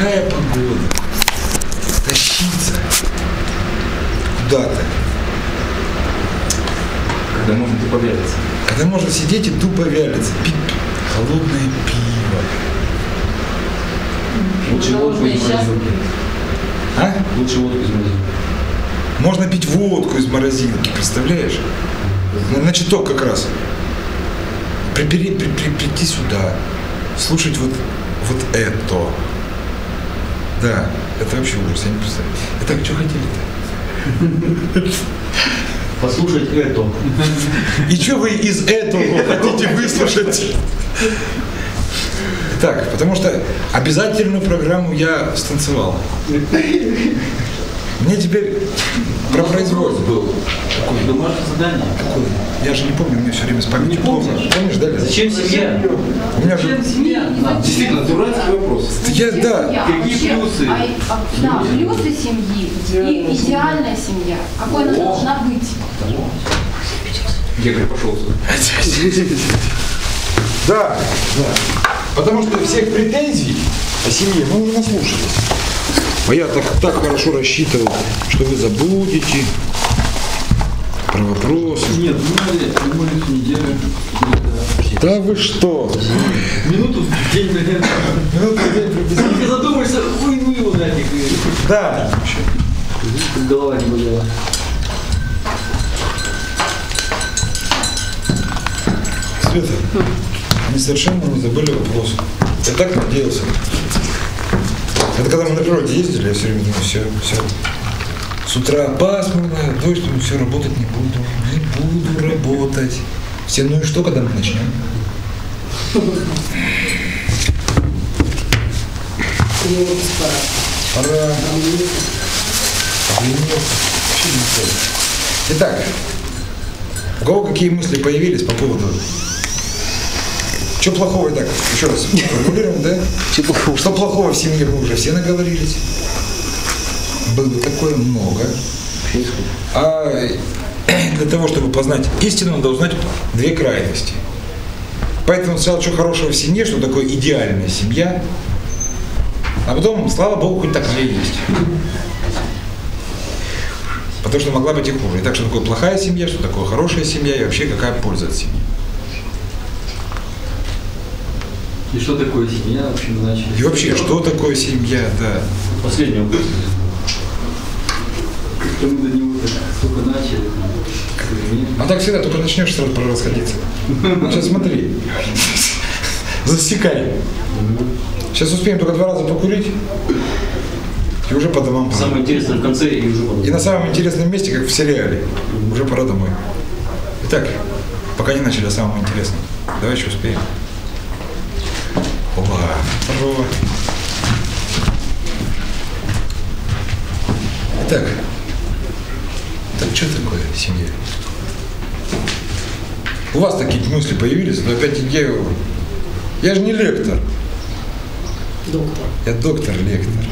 такая погода, тащиться куда-то, Когда можно тупо вялиться. когда можно сидеть и тупо вялиться, пить холодное пиво. Лучше водку из морозилки. А? Лучше водку из морозилки. Можно пить водку из морозилки, представляешь? На, читок как раз. Прибери, при- при- прийти сюда, слушать вот, вот это. Да, это вообще ужас, я не представляю. Итак, что хотели-то? Послушать это. И что вы из этого хотите выслушать? Так, потому что обязательную программу я станцевал. Мне теперь про производство. был. Какое домашнее задание. Какое? Я же не помню, у меня все время с памятью плохо. Помнишь, да, Лиза? Зачем семья? У меня же... семья? Действительно, дурацкий вопрос. Я, да, Какие плюсы? А, а, да, плюсы семьи и идеальная семья. Какой она должна быть? Гегры пошел сюда. да, да. Потому что всех претензий о семье мы уже наслушались. А я так, так хорошо рассчитывал, что вы забудете про вопросы. Нет, мы мы эту неделю Да вы что? минуту в день, наверное. Минуту в день приблизительно. Ты задумаешься, ой, ну его нафиг. Да. Голова не болела. Света, они совершенно не забыли вопрос. Я так надеялся. Это когда мы на природе ездили, я все время думаю, все, все. С утра пасмурно, дождь, думаю, все, работать не буду, не буду работать. Все, ну и что, когда мы начнем? Пора. Понял. Итак, у кого какие мысли появились по поводу... Что плохого, так, еще раз формулируем, да? Что плохого в семье мы уже все наговорились. Было такое много. А для того, чтобы познать истину, надо узнать две крайности. Поэтому сначала, что хорошего в семье, что такое идеальная семья, а потом, слава Богу, хоть такая есть. Потому что могла быть и хуже. Итак, что такое плохая семья, что такое хорошая семья и вообще какая польза от семьи. И что такое семья, в общем, начали. И вообще, что такое семья, да. Последний вопрос. Как-то мы до него только начали. А так всегда, только начнешь сразу пора расходиться. Сейчас смотри. Засекай. Сейчас успеем только два раза покурить. И уже по домам. Самое интересное в конце и уже потом. И на самом интересном месте, как в сериале. Уже пора домой. Итак, пока не начали о самом интересном. Давай еще успеем. Опа, здорово. Итак, так что такое семья? У вас такие мысли появились, но опять я, я же не лектор. Доктор. Я доктор-лектор.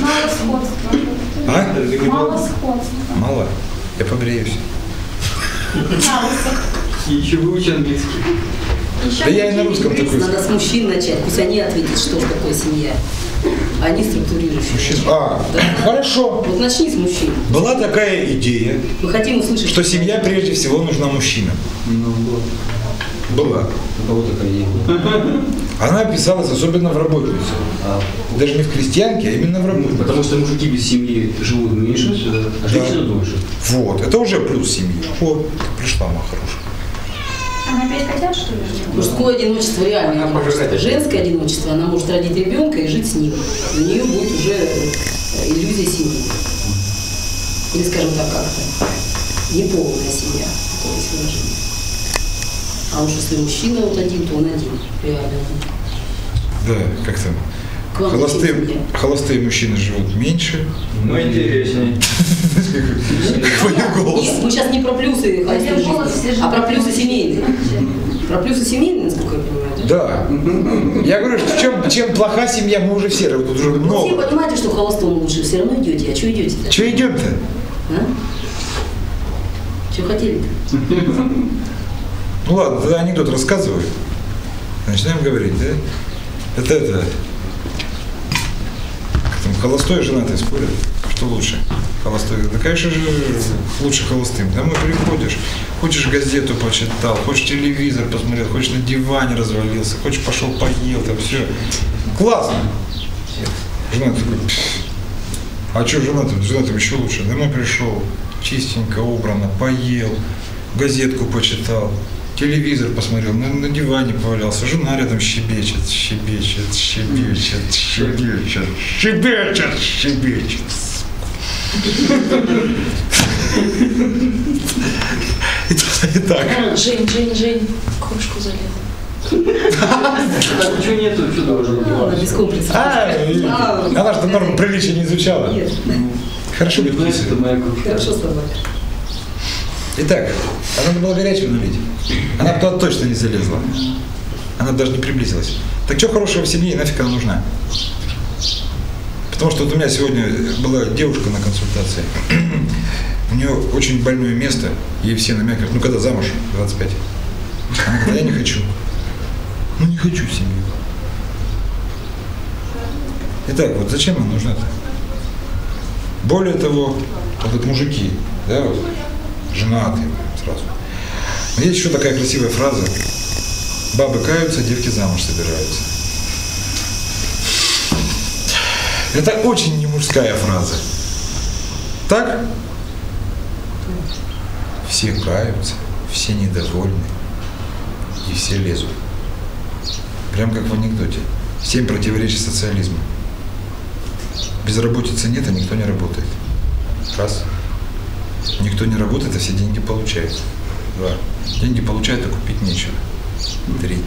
Мало сходства. А? Мало сходства. Мало. Я побреюсь. И еще выучи английский. Еще Да я и на русском такой. Надо с мужчин начать, пусть они ответят, что такое семья. Они структурирующие. Мужчин- А, хорошо. Вот начни с мужчин. Была такая идея, Мы хотим услышать, что семья прежде всего нужна мужчинам. Ну, вот. Была. У кого такая идея была? Она писалась особенно в работнице. А, Даже не в крестьянке, а именно в работнице. Потому что мужики без семьи живут меньше, а женщины дольше. Вот, это уже плюс семьи. Вот, пришла моя хорошая. Она опять хотят, что ли? Мужское одиночество реальное Она одиночество. Женское одиночество, она может родить ребенка и жить с ним. У нее будет уже э, иллюзия семьи. Или, скажем так, как-то неполная семья, то есть выражение. А уж если мужчина вот один, то он один, реально. Да, как там. К вам Холостые, холостые мужчины живут меньше. Ну, интереснее. Мы сейчас не про плюсы все же а про плюсы семейные. Про плюсы семейные, насколько я понимаю. да? Да. Я говорю, что чем, чем плоха семья, мы уже все, тут уже Все много. понимаете, что холостому лучше, все равно идете. А что идете-то? Че идем-то? А? Что хотели-то? Ну ладно, тогда анекдот рассказываю. Начинаем говорить, да? Это это. Холостой и женатый спорят. Что лучше? Холостой. Да, конечно же, лучше холостым. Домой приходишь, хочешь газету почитал, хочешь телевизор посмотрел, хочешь на диване развалился, хочешь пошел поел, там все. Классно. Жена такой, «Пф, а что? Женатым еще лучше. Домой пришел, чистенько, убрано, поел, газетку почитал, телевизор посмотрел, на, на диване повалялся, жена рядом щебечет, щебечет, щебечет, щебечет, щебечет, щебечет. Итак, Жень, Жень, Жень, в кружку залезла. Так, ничего нету, что должно Ладно, без комплексов. а, и- она же норм приличия не изучала. Нет, Хорошо быть кружка. хорошо с тобой. Итак, а надо было горячего налить. Она туда точно не залезла. Она даже не приблизилась. Так что хорошего в семье и нафиг она нужна? Потому что вот у меня сегодня была девушка на консультации. У нее очень больное место. Ей все намекают, ну когда замуж, 25. Она говорит, «А я не хочу. Ну не хочу семью. Итак, вот зачем нам нужна-то? Более того, вот вот мужики, да, вот, женатые сразу. Но есть еще такая красивая фраза. Бабы каются, девки замуж собираются. Это очень не мужская фраза. Так? Все каются, все недовольны и все лезут. Прям как в анекдоте. Семь противоречий социализма. Безработицы нет, а никто не работает. Раз. Никто не работает, а все деньги получают. Два. Деньги получают, а купить нечего. Три.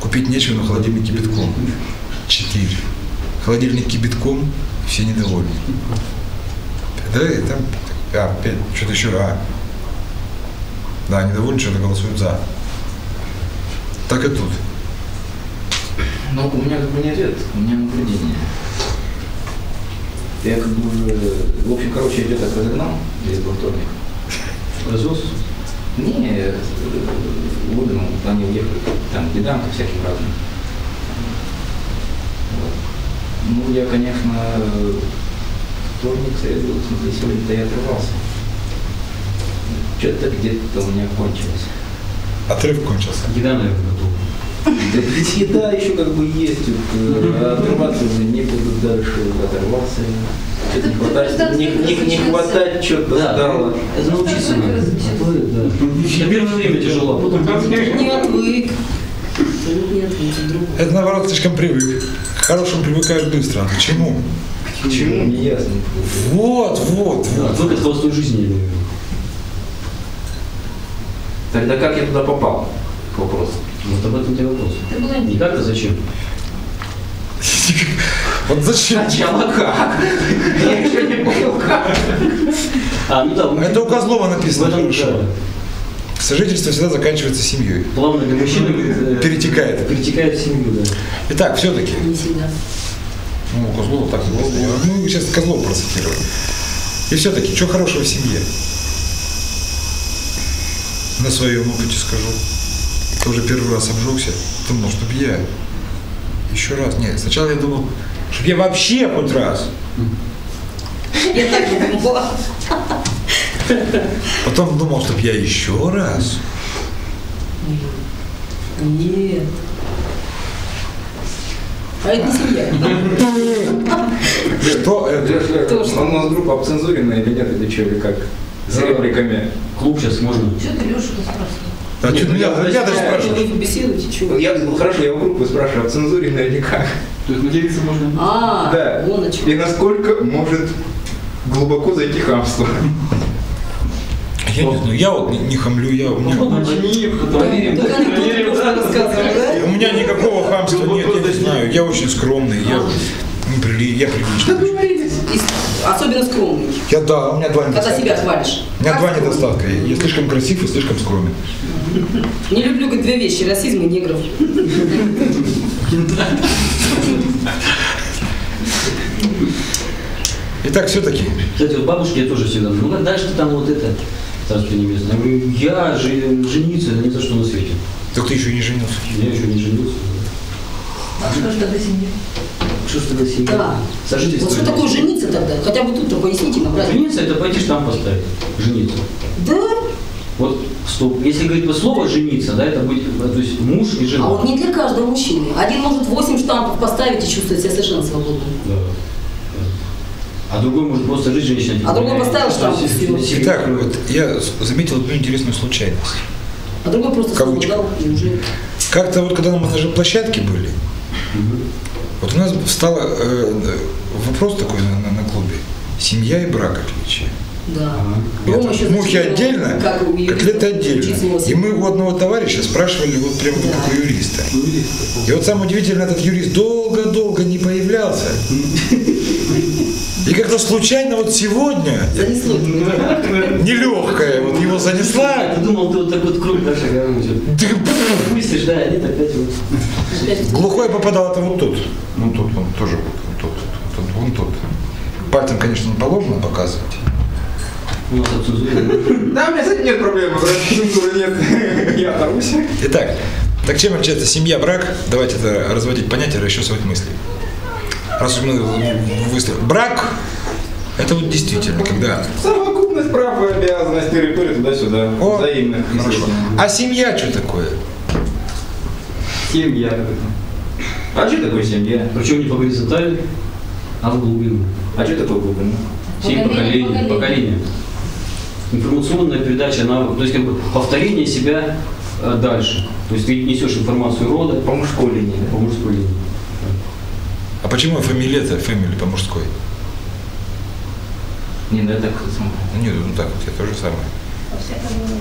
Купить нечего, но холодильник кипятком. Четыре. Холодильник кипятком, все недовольны. Да, и там, а, пять, что-то еще, а. Да, недовольны, что-то голосуют за. Так и тут. Ну, у меня как бы не ответ, у меня наблюдение. Я как бы уже, в общем, короче, я так разогнал весь был вторник. Развелся? Не, э, выдумал, они уехали, там, беданка всяким разным. Вот. Ну, я, конечно, вторник, среду, в смысле, сегодня-то я отрывался. Что-то где-то у меня кончилось. Отрыв кончился. Еда, наверное, готова. Да ведь еда еще как бы есть, э, отрываться уже некуда дальше, оторвался. Что-то не хватает, не, не, не хватает что-то стало. это научиться надо. Да. На первое время тяжело, а потом Не отвык. Не отвык, вдруг. Это наоборот слишком привык. К хорошему привыкаешь быстро. А к чему? К чему, не ясно. Вот, вот, Да. Отвык от холостой жизни. Тогда как я туда попал? К вопросу. Вот об этом тебе вопрос. Это было Не как-то зачем? Вот зачем? Сначала как? Я еще не понял как. А, ну да. Это у Козлова в написано этом, хорошо. да. Сожительство всегда заканчивается семьей. Плавно для мужчины э, Перетекает. Перетекает в семью, да. Итак, все-таки. Не всегда. Ну, Козлова так было. Мы сейчас Козлова процитировали. И все-таки, что хорошего в семье? На своем опыте скажу. Тоже первый раз обжегся. Думал, чтобы я еще раз. Нет, сначала я думал, чтобы я вообще хоть раз. Я так не думала. Потом думал, чтобы я еще раз. Нет. А это не семья. Что это? Кто что? У нас группа обцензуренная или нет, или что, или как? С репликами. Клуб сейчас можно. Что ты Лешу-то спрашиваешь? А что, меня, меня даже Что спрашиваешь? вы беседуете, чего? Я, ну, хорошо, я у группы спрашиваю, обцензуренная или как? То есть материться можно? А, Да. вон о чем. И насколько может глубоко зайти хамство? Я не знаю, я вот не, не хамлю, я, у, меня, да? у меня никакого хамства нет, я не знаю. Я очень скромный, я, я приличный. Особенно скромный. Я да, у меня два Когда недостатка. себя хвалишь. У меня Как два скромный? недостатка. Я слишком красив и слишком скромен. Не люблю, говорит, две вещи. Расизм и негров. Итак, все-таки, Кстати, вот бабушке я тоже всегда говорю, ну как дальше ты там вот это, царство небесное. Я говорю, я же жениться, это ни за что на свете. так ты еще и не женился. Я еще не женился. А что ж тогда семья? Тогда семья? Да. Сожительство. Вот что такое жениться тогда? Хотя бы тут-то поясните нам. Жениться это пойти штамп поставить. Жениться. Да? Вот стоп. Если говорить вот слово жениться, да, это будет, то есть муж и жена. А вот не для каждого мужчины. Один может 8 штампов поставить и чувствовать себя совершенно свободным. Да. А другой может просто жить женщиной. А другой поставил штамп. Итак, вот я заметил одну интересную случайность. А другой просто Кавычка. и уже... Как-то вот когда мы на же площадке были, вот у нас встал вопрос такой на, на- на клубе. Семья и брак отличие. Да. Это еще мухи отдельно, как котлеты отдельно. И мы у одного товарища спрашивали вот прямо Да. как у юриста. И вот самое удивительное, этот юрист долго-долго не появлялся. И как-то случайно вот сегодня, Занесло. нелегкая, вот его занесла. Ты думал, ты вот так вот круг да, шагаем идет. Да, Мыслишь, да, а нет, опять вот. Глухой попадал это вот тут. Ну тут, он тоже вот, вот тут, вот тут, вон тут. Пальцем, конечно, не положено показывать. У нас отсутствует. Да, у меня с этим нет проблем, брат. Цензуры нет. Я оторвусь. Итак, так чем отличается семья, брак? Давайте это разводить понятия, расчесывать мысли. Раз мы выставили. Брак – это вот действительно, когда... Совокупность прав и обязанностей, территории туда-сюда. О, Взаимных. Хорошо. А семья что такое? Семья. А что такое семья? Причем не по горизонтали, а в глубину. А что такое глубина? Семь поколений. поколение. поколения. Информационная передача навыков, то есть как бы повторение себя э, дальше. То есть ты несешь информацию рода По мужской линии. по мужской линии. А почему фамилия-то, фамилия по мужской? Не, ну я так смотрю. Ну нет, ну так вот, я то же самое.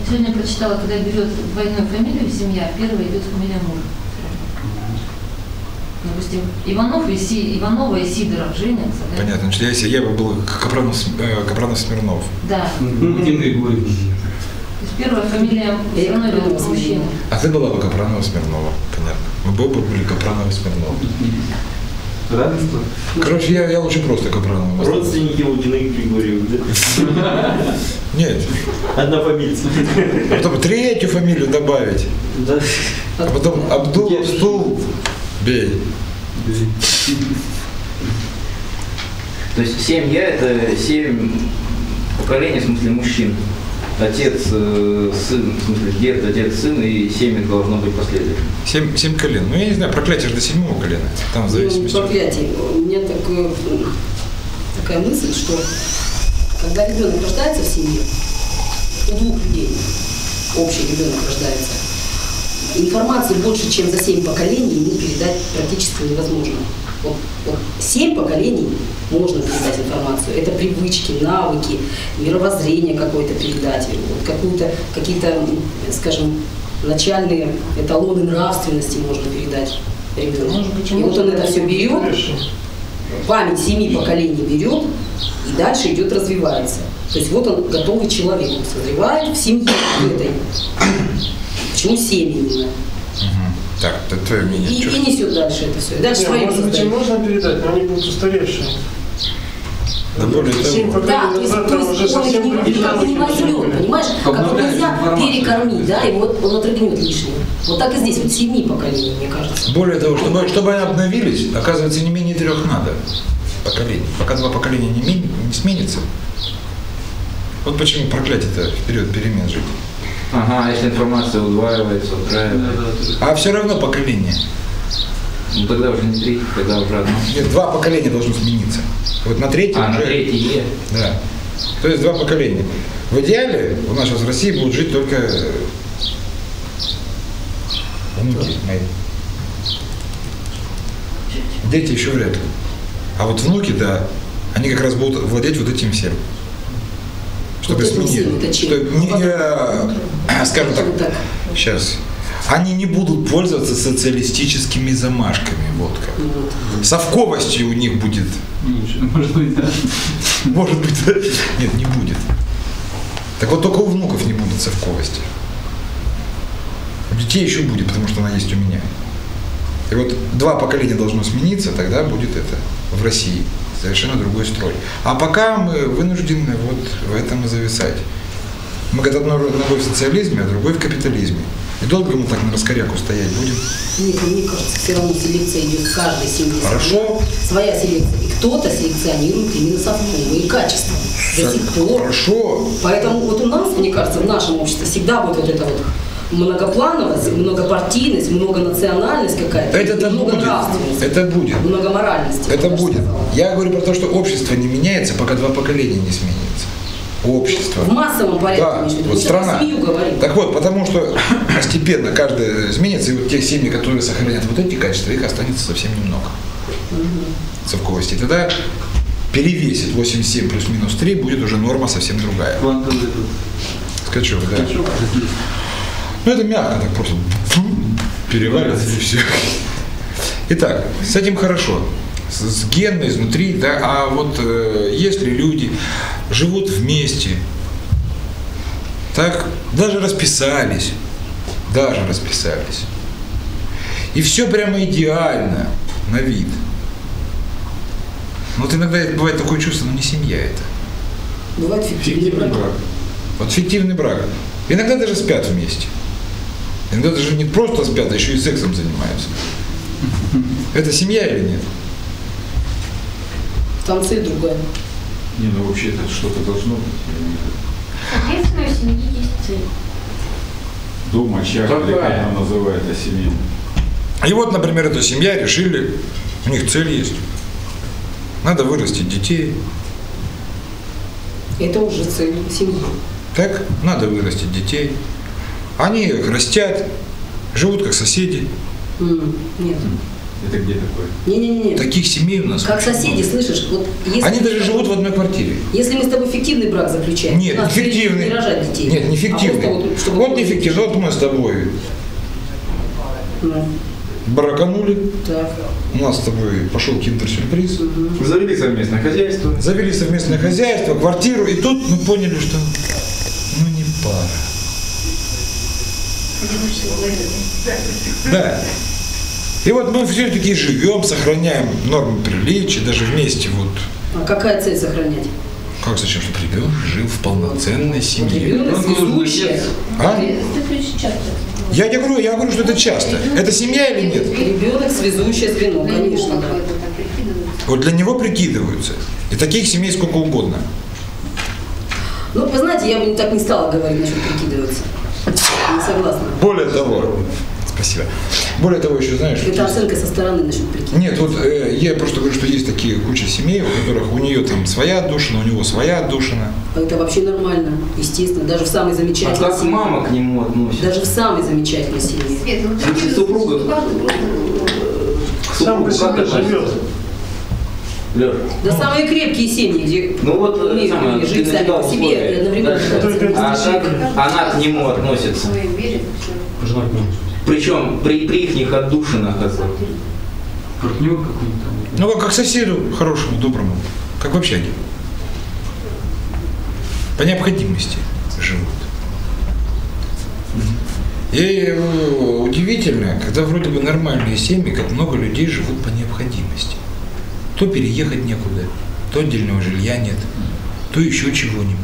Сегодня прочитала, когда берет двойную фамилию семья, первая идет фамилия мужа. Допустим, Иванов и Си, Иванова и Сидоров женятся, да? Понятно. Значит, если я бы был Капранов, См- э, Капранов Смирнов. Да. Владимир Григорьевич. То есть первая фамилия все равно идет от мужчины. А ты была бы Капранова Смирнова. Понятно. Мы бы были Капранова Смирнова. Равенство? Короче, я, я лучше просто Капранова. Родственники Лукина и Григорьева, да? Нет. Одна фамилия. А потом третью фамилию добавить. Да. А потом Абдул, стул, бей. То есть семья это семь поколений, в смысле мужчин. Отец, э, сын, в смысле дед, отец, сын, и семь их должно быть последовательно. Семь, семь колен. Ну, я не знаю, проклятие же до седьмого колена. Там в Ну, зависимости. проклятие. У меня такое, м, такая мысль, что когда ребенок рождается в семье, у двух людей общий ребенок рождается, информации больше, чем за семь поколений, ему передать практически невозможно. Вот, вот семь поколений можно передать информацию. Это привычки, навыки, мировоззрение какое-то передать, вот какую-то, какие-то, скажем, начальные эталоны нравственности можно передать ребенку. И вот он это все берет, память семи поколений берет и дальше идет развивается. То есть вот он готовый человек, он созревает в семье в этой. Почему семьи именно? Так, это твое мнение. И, и несет дальше это все. Дальше Не, свое может быть, можно передать, но они будут устаревшие. Да более того. Да, то есть, то там уже есть он не, не навыки возьмет, понимаешь? Как нельзя перекормить, да, и вот он отрыгнет лишнее. Вот так и здесь, вот семи поколений, мне кажется. Более того, чтобы, чтобы они обновились, оказывается, не менее трех надо поколений. Пока два поколения не, ми- не сменится. Вот почему проклятие-то вперед перемен жить. Ага, если информация удваивается, утраивается, А все равно поколение. ну тогда уже не три, тогда уже одно. Нет, два поколения должно смениться. Вот на третьем А, на уже... третье. Да. То есть два поколения. В идеале у нас сейчас в России будут жить только э, внуки мои. Дети еще вряд ли. А вот внуки, да, они как раз будут владеть вот этим всем. Чтобы Вот этим сменить. всем, это чем? Что не- э, скажем так, сейчас. Они не будут пользоваться социалистическими замашками, вот как. Вот. Совковостью у них будет может быть, да. может быть, да? Нет, не будет. Так вот только у внуков не будет совковости. У детей еще будет, потому что она есть у меня. И вот два поколения должно смениться, тогда будет это в России. Совершенно другой строй. А пока мы вынуждены вот в этом и зависать. Мы когда одной ногой в социализме, а другой в капитализме. И долго мы так на раскоряку стоять будем? Нет, мне кажется, все равно селекция идет в каждой семье. Хорошо. Своя селекция. И кто-то селекционирует именно совковые и качество. До сих пор. Хорошо. Поэтому вот у нас, мне кажется, в нашем обществе всегда будет вот эта вот многоплановость, многопартийность, многонациональность какая-то, Это-то и будет. Это будет. многоморальность. Это будет. сказала. Я говорю про то, что общество не меняется, пока два поколения не сменится. Общество. В массовом порядке, Да, вот страна. Так вот, потому что постепенно каждая изменится, и вот тех семей, которые сохранят вот эти качества, их останется совсем немного. Совковости. И тогда перевесит 87 плюс-минус 3, будет уже норма совсем другая. Скачок, да. Ну это мягко так просто переваривается и все. Итак, с этим хорошо. С, с генно изнутри, да, а вот э, если люди живут вместе, так даже расписались, даже расписались, и все прямо идеально на вид. Но вот иногда бывает такое чувство, ну не семья это. Бывает фиктивный брак. Вот фиктивный брак. Иногда даже спят вместе. Иногда даже не просто спят, а еще и сексом занимаются. Это семья или нет? Там цель другая. Не, ну вообще это что-то должно быть. Соответственно, у семьи есть цель. Дом, очаг, или как она называет, о семье. И вот, например, эта семья решили, у них цель есть. Надо вырастить детей. Это уже цель семьи. Так? Надо вырастить детей. Они растят, живут как соседи. Нет. Это где такое? Не-не-не. Таких семей у нас Как соседи, много. слышишь, вот если Они даже живут в одной квартире. Если мы с тобой фиктивный брак заключаем, Нет, у нас фиктивный. не рожать детей. Нет, не А фиктивный. просто вот, чтобы Вот не фиктивный. Вот мы с тобой Ну, браканули. так. У нас с тобой пошел киндер-сюрприз. Завели совместное хозяйство. Завели совместное хозяйство, квартиру, и тут мы поняли, что ну не пара. Да. И вот мы все-таки живем, сохраняем нормы приличия, даже вместе вот. А какая цель сохранять? Как зачем, чтобы ребенок жил в полноценной Вот семье? ребенок Ну. А? Часто. Я не говорю, я говорю, что это часто. Это семья или нет? Ребенок связующее звено, конечно, да. Вот для него прикидываются. И таких семей сколько угодно. Ну, вы знаете, я бы так не стала говорить насчет прикидываться. Согласна. Более того, спасибо. Более того, еще знаешь, Это оценка со стороны насчет прикидываться. Нет, вот э, я просто говорю, что есть такие куча семей, у которых у нее там своя отдушина, у него своя отдушина. Это вообще нормально, естественно. Даже в самой А замечательной как семье. мама к нему относится? Даже в самой замечательной семье. Света, такие супруга- К Сам по как себе живет. Лёш, Да самые крепкие семьи, где ну вот э, умеют самое, люди жить сами по себе условия. одновременно А как она к нему относится? Жена к нему. Причем при, при их отдушинах. Партнер какой-то там. Ну, как, как соседу хорошему, доброму, как в общаге. По необходимости живут. И э, удивительно, когда вроде бы нормальные семьи, как много людей живут по необходимости. То переехать некуда, то отдельного жилья нет, то еще чего-нибудь.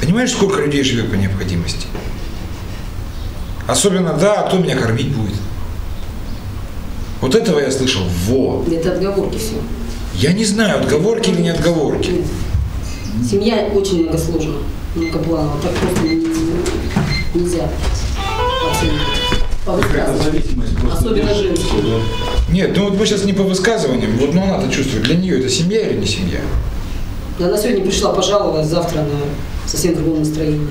Понимаешь, сколько людей живет по необходимости? Особенно, да, а кто меня кормить будет? Вот этого я слышал. Во. это отговорки все. Я не знаю, отговорки или не отговорки. Семья очень многосложна, многоплановая. Так просто не- нельзя оценивать. По Особенно женскую. да. Нет, ну вот мы сейчас не по высказываниям, вот ну она-то чувствует, для нее это семья или не семья? Она сегодня пришла, пожаловалась, завтра на совсем другом настроении.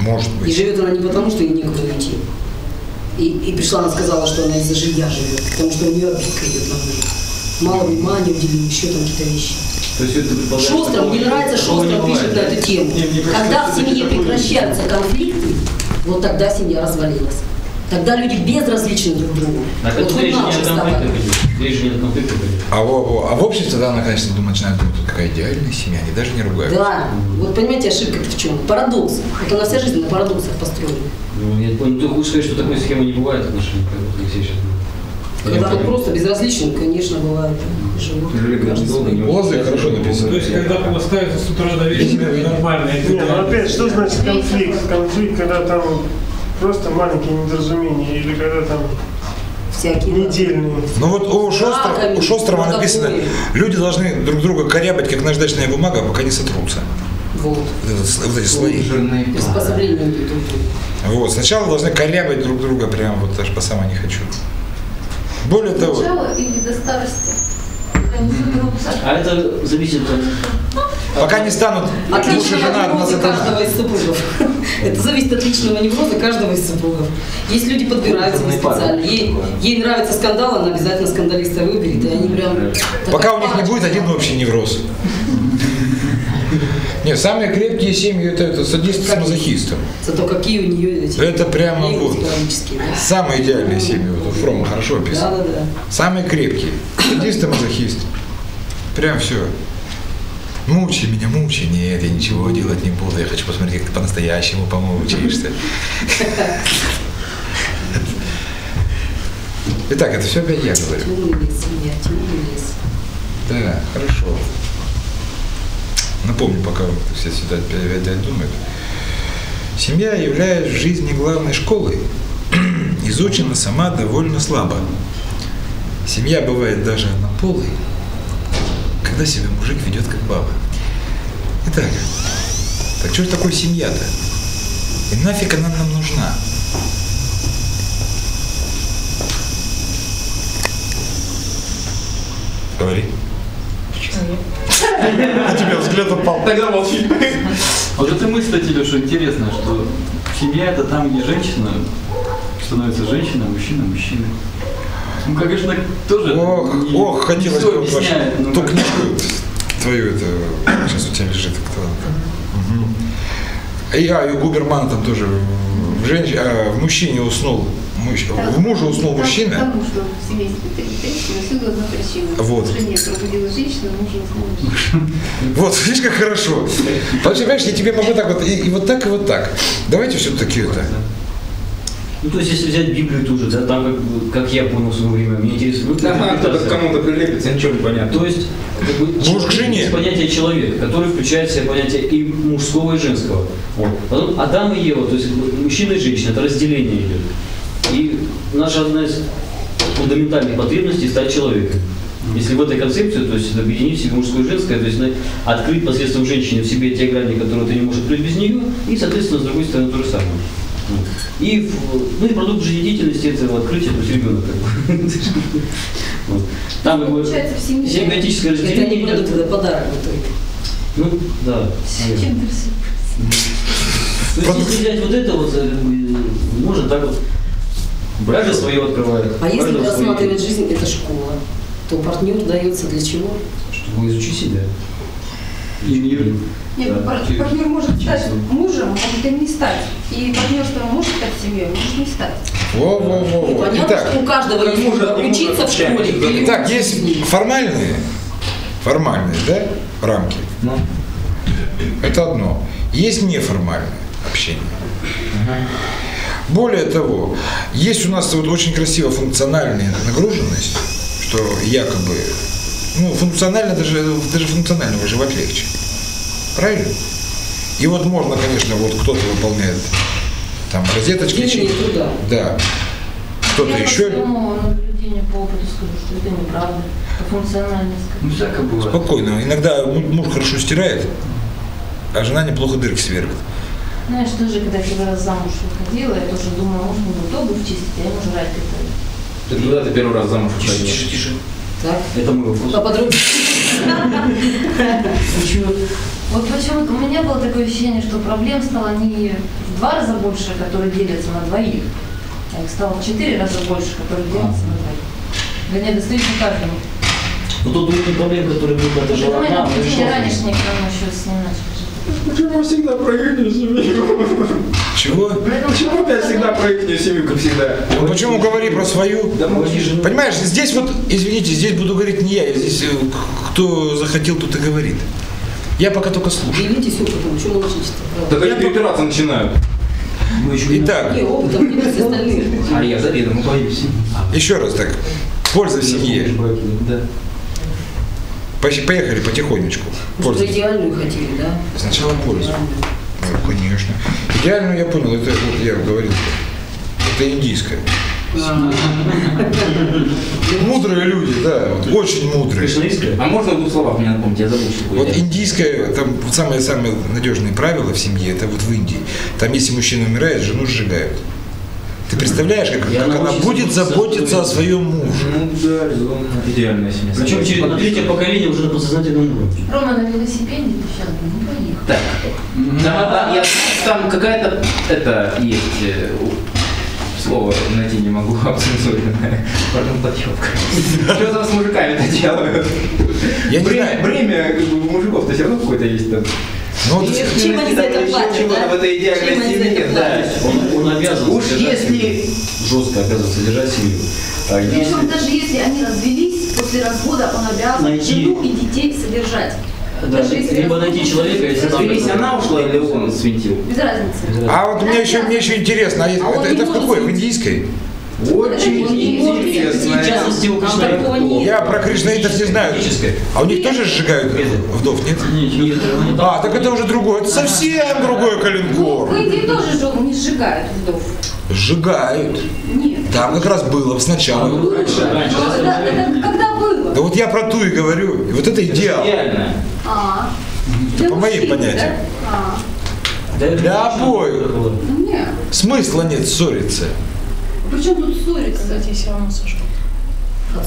Может И быть. живет она не потому, что ей некуда уйти. И, и пришла, она сказала, что она из-за жилья живет, потому что у нее обидка идет на мужа. Мало внимания уделил, еще там какие-то вещи. То есть это предполагает, мне не- нравится, Шостром пишет на эту тему. Не, мне кажется, Когда в семье прекращаются конфликты, вот тогда семья развалилась. Тогда люди безразличны друг другу. Так вот это. Речь не о конфликтах идет. А, а в обществе тогда она, конечно, думает, начинает думать, «Вот какая идеальная семья, они даже не ругаются. Да, вот понимаете, ошибка-то в чем? Парадокс. Вот она вся жизнь на парадоксах построена. Ну, я понял, ты хочешь сказать, что такой схемы не бывает отношений, как вот Алексей сейчас. Когда понял. просто безразличны, конечно, бывает. Лозы хорошо написано. То есть, когда поставится с утра до вечера, нормально. и ты Не, ну там- опять, что значит конфликт? Конфликт, когда там просто маленькие недоразумения, или когда там Всякие. недельные. Ну вот у Раками, у Шострова вот написано, такое. люди должны друг друга корябать, как наждачная бумага, пока не сотрутся. Вот. Вот, эти слои. Приспособления друг. Вот, сначала должны корябать друг друга прям вот аж по самое не хочу. Более того, Сначала или до старости. А это зависит от... пока не станут От муж и жена одна сатана. каждого из супругов. Это зависит от личного невроза каждого из супругов. Есть люди подбирают себе специально. Ей, ей нравится скандал, она обязательно скандалиста выберет, и они прям... Пока у них не будет один общий невроз. Нет, самые крепкие семьи это, это садисты с мазохистом. Зато какие у нее эти... Это прямо вот. да. Самые идеальные семьи, вот у Фрома хорошо описано. Да, да, да. Самые крепкие. Садист и мазохист. Прям все. Мучи меня, мучи. Нет, я ничего делать не буду. Я хочу посмотреть, как ты по-настоящему помучаешься. Итак, это все опять я говорю. Да, хорошо. Напомню, пока все сюда опять думают. Семья является в жизни главной школой. Изучена сама довольно слабо. Семья бывает даже однополой, когда себя мужик ведет как баба. Итак, так что же такое семья-то? И нафиг она нам нужна? Говори. А тебе взгляд упал. Тогда молчи. Вот эта мысль, кстати, Леша, интересная, что семья это там, где женщина становится женщиной, а мужчина мужчиной. Ну, конечно, тоже Ох, не- ох, хотелось бы объясняет, но ту книжку твою, это, сейчас у тебя лежит кто Мгм. И, а, и у Губермана там тоже в, женщ- а, в мужчине уснул, мужч- в муже уснул мужчина, Потому что в семействе три женщины, всюду одна причина. Вот. Жене пробудила женщина, мужа уснул мужчина. вот, видишь, как хорошо. Потому что, понимаешь, я тебе могу так вот, и, и вот так, и вот так. Давайте все-таки это. Ну, то есть, если взять Библию тоже, да, там, как, как я понял в свое время, мне интересует вот Ага, кто-то к кому-то прилепится, ничего не понятно. То есть, как бы, Муж к жене. есть понятие человека, который включает в себя понятие и мужского, и женского. Вот. Потом Адам и Ева, то есть мужчина и женщина, это разделение идет. И наша одна из фундаментальных потребностей стать человеком. Если в этой концепции, то есть объединить в себе мужское и женское, то есть открыть посредством женщины в себе те грани, которые ты не можешь открыть без нее, и, соответственно, с другой стороны то же самое. И, в- ну и продукт жизнедеятельности этого открытия, то есть ребенок как бы. Вот. Там в семье. симпатическое Это разделение не будут тогда подарок в итоге. Ну, да. Чем То есть, если взять вот это вот, э, можно так вот, каждый свое открывает. А если рассматривать жизнь, это школа, то партнер дается для чего? Чтобы изучить себя. И мир. Нет, Да, пар- через- партнер может стать мужем, может им не стать. И партнер, что может стать семьей, может не стать. Во-во-во. И понятно, Итак, что у каждого есть мужа- учиться в школе. Итак, есть формальные, формальные, да, рамки. Ну, Это одно. Есть неформальное общение. Более того, есть у нас вот очень красиво функциональная нагруженность, что якобы, ну, функционально, даже, даже функционально выживать легче. Правильно? И вот можно, конечно, вот кто-то выполняет там розеточки, чи- труда. да, кто-то Я по еще. своему наблюдению по опыту скажу, что это неправда. Это функциональность. Ну, всякое бывает. Спокойно. Иногда му- муж хорошо стирает, а жена неплохо дырки сверлит. Знаешь, тоже, когда я первый раз замуж выходила, я тоже думала, может, не буду обувь чистить, а ему жрать готовить. ты когда ты первый раз замуж Тише, выходила? тише, тише. Так? Это мой вопрос. Поподробнее. Вот почему-то у меня было такое ощущение, что проблем стало не в два раза больше, которые делятся на двоих, а их стало в четыре раза больше, которые делятся на двоих. Вернее, достаются каждому. Ну, тут другие проблемы, которые мы Это жила мое одна, наблюдение пришла. ранешнее, когда мы еще с ним начали. Почему всегда про ихнюю семью? Чего? Почему опять всегда про ихнюю семью, как всегда? Ну, почему говори про свою? Да молчи. Понимаешь, здесь вот, извините, здесь буду говорить не я, здесь э, кто захотел, тот и говорит. Я пока только слушаю. Делитесь опытом, что научитесь-то? Так они перепираться начинают. Мы еще не Итак, Не, опытом делитесь остальные. А я завидую, боюсь. еще раз так. Польза в семье. Да. Поехали потихонечку. Что Польза. идеальную хотели, да? Сначала пользу. Ну, конечно. Идеальную я понял, это вот я говорил. Это индийское. Мудрые люди, да, вот, очень мудрые. А можно в двух словах мне напомнить, я забыл, что Вот индийское, там самые-самые надежные правила в семье, это вот в Индии. Там, если мужчина умирает, жену сжигают. Ты представляешь, как, как она будет заботиться о своем муже? Ну да. Идеальная семья. Причем через на третье поколение уже на подсознательном уровне. Рома на велосипеде сейчас не поехал. Так. Там, там, я- там какая-то это есть э, слово найти не могу обцензуренное. Подъебка. Что там с мужиками-то делают? Я не знаю. бремя как бы, у мужиков-то все равно какое-то есть там. Ну, вот, чем они за это платят, да? в этой семье, это да. Он, он обязан Уж если- семью. Жестко обязан содержать семью. А Причем если- даже если они развелись, после развода он обязан Найти- жену и детей содержать. Да, Даже если либо найти человека, если там Развелись, она ушла или он свинтил? Без разницы. а вот мне еще, мне еще интересно, а это, А это не в какой? В индийской? Очень В интересно. частности, у Кришнаитов. Я про кришнаитов не знаю. А у них тоже сжигают вдов, нет? А, так это уже другое, это совсем другой Ну, калинкор. в Индии тоже не сжигают вдов. Сжигают. Нет. Там как раз было сначала. Раньше, раньше. Но это, это когда было? Да вот я про ту и говорю. И вот это идеал. Идеально. А. по моим понятиям. Да? А. Это Для обоих. было. Ну нет. Смысла нет ссориться. Причем тут ссориться? Когда тебя все равно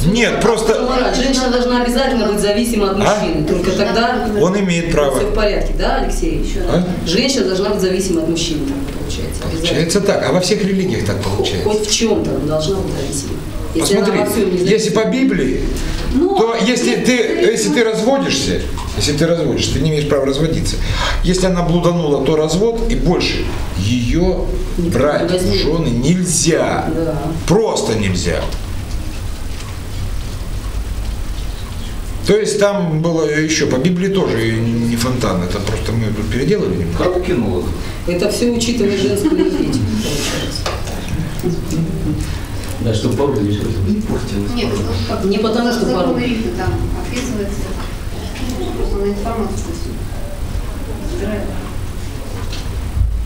Нет, просто женщина должна обязательно быть зависима от А? мужчины. Только тогда он имеет право. все в порядке, да, Алексей? Еще. А? Женщина должна быть зависима от мужчины, так получается. Получается так, а во всех религиях так получается. Хоть в чем-то она должна быть зависима. Если Посмотри, если по Библии, Ну, то если ты, если ты разводишься, если ты разводишься, ты не имеешь права разводиться. Если она блуданула, то развод и больше ее Никто брать в жены нельзя. Да. Просто нельзя. То есть там было еще, по Библии тоже не фонтан, это просто мы тут переделали немного. Как у кинолог. Это все учитывая женскую получается. Да, чтобы породу не. Портилось. Нет, ну, Не потому, что рифмы там описывается просто на информацию. Собирает.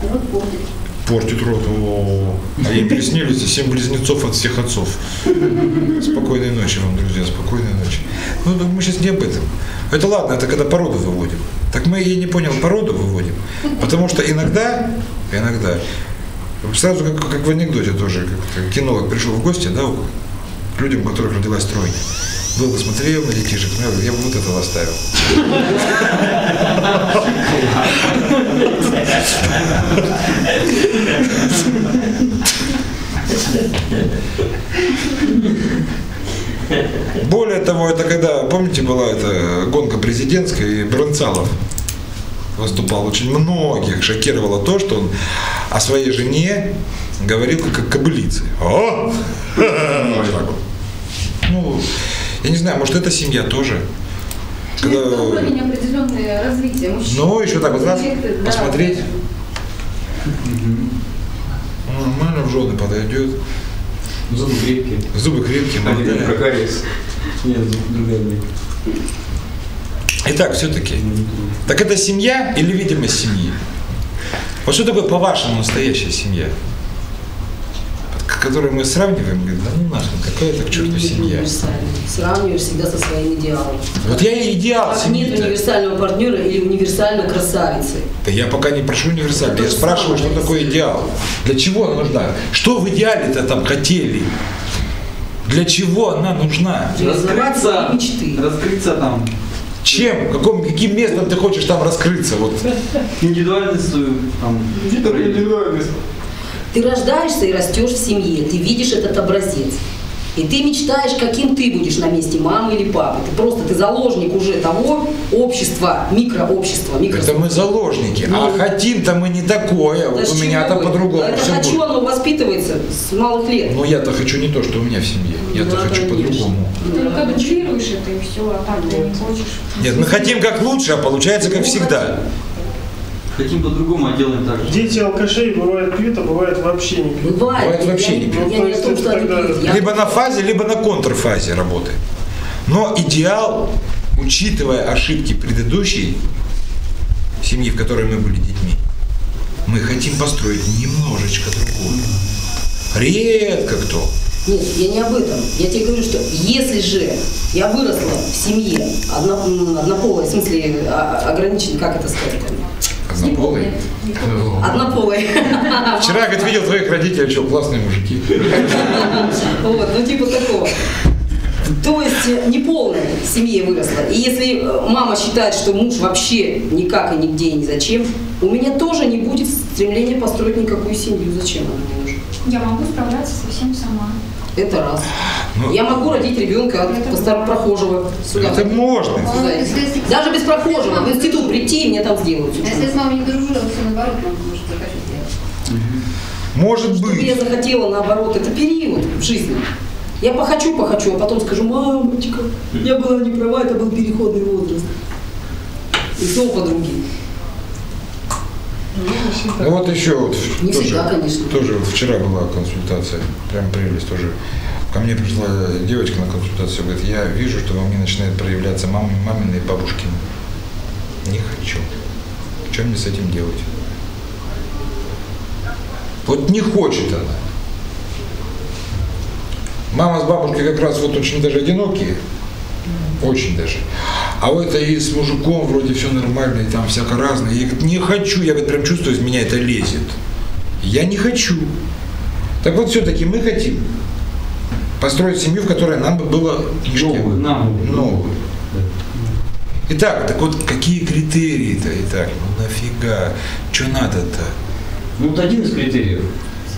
Рот портит. Портит рот. О, А ей приснились семь близнецов от всех отцов. Спокойной ночи вам, друзья, спокойной ночи. Ну, мы сейчас не об этом. Это ладно, это когда породу выводим. Так мы, я не понял, породу выводим. Потому что иногда, иногда, сразу как, как в анекдоте тоже, как кинолог пришел в гости, да, к людям, у которых родилась тройня. Долго смотрел на детишек, ну, я бы вот этого оставил. Более того, это когда, помните, была эта гонка президентская, и Бронцалов выступал очень многих, шокировало то, что он о своей жене говорил как о кобылице. О! Ну, я не знаю, может, это семья тоже. Когда- Это уровень определенное развития мужчин. Ну, еще так вот раз да. посмотреть. Нормально в жены подойдет. Зубы крепкие. Зубы крепкие, молодая. про кариес. Нет, другая нет. Итак, все-таки. Так это семья или видимость семьи? Вот что такое, по-вашему, настоящая семья? К которой мы сравниваем, говорит, да ну нахрен, какая это к черту семья? Универсально. Сравниваешь всегда со своим идеалом. Вот я и идеал Как нет универсального партнера или универсальной красавицы. Да я пока не прошу универсально, То я спрашиваю, что такое идеал. Для чего она нужна? Что в идеале-то там хотели? Для чего она нужна? Свои мечты. раскрыться там, Чем? Каком, каким местом ты хочешь там раскрыться? Вот. индивидуальность свою там. Ты рождаешься и растешь в семье, ты видишь этот образец. И ты мечтаешь, каким ты будешь на месте мамы или папы. Ты просто ты заложник уже того общества, микрообщества, Это микросоциума. мы заложники. А хотим-то мы не такое. Вот Да у с меня-то по-другому. Это хочу, будет. оно воспитывается с малых лет. Но я-то хочу не то, что у меня в семье. Я-то Да, хочу по-другому. Только дублируешь это и все, а так ты не хочешь. Нет, мы хотим как лучше, а получается как всегда. Хотим по-другому, а делаем так же. Дети алкашей бывает пьют, а бывает вообще не пьют. Бывает. Бывает вообще я, не пьют. Я не о том, что они пьют. Я- Либо на фазе, либо на контрфазе работы. Но идеал, учитывая ошибки предыдущей семьи, в которой мы были детьми, мы хотим построить немножечко другое. Редко кто. Нет, я не об этом. Я тебе говорю, что если же я выросла в семье одно, м, однополой, в смысле а- ограничен, как это сказать? Однополый. Однополой. Вчера, говорит, видел твоих родителей, что классные мужики. Вот, ну типа такого. То есть э, не полной семье выросла. И если э, мама считает, что муж вообще никак и нигде и ни зачем, у меня тоже не будет стремления построить никакую семью. Зачем она мне нужна? Я могу справляться со всем сама. Это раз. Ну, Я могу родить ребенка от постар- прохожего. Сюда. Это можно. Сюда. Даже без прохожего. В институт прийти и мне там сделают. А если я с мамой не дружу, то все наоборот, мама может захочу сделать. Может Чтобы я быть. захотела, наоборот, это период в жизни. Я похочу, похочу, а потом скажу, мамочка, я была не права, это был переходный возраст. И снова подруги. Ну вот еще вот Не тоже, всегда, конечно. тоже вот вчера была консультация, прям прелесть тоже. Ко мне пришла девочка на консультацию, говорит, я вижу, что во мне начинает проявляться мамы, мамины и бабушкины. Не хочу. Что мне с этим делать? Вот не хочет она. Мама с бабушкой как раз вот очень даже одинокие. Очень даже. А вот это и с мужиком вроде все нормально, и там всяко разное. Я говорит, не хочу, я вот прям чувствую, из меня это лезет. Я не хочу. Так вот все-таки мы хотим построить семью, в которой нам бы было кишки. Новую, нам. Новую. Итак, так вот какие критерии-то и так? Ну нафига? Что надо-то? Ну, вот один из критериев.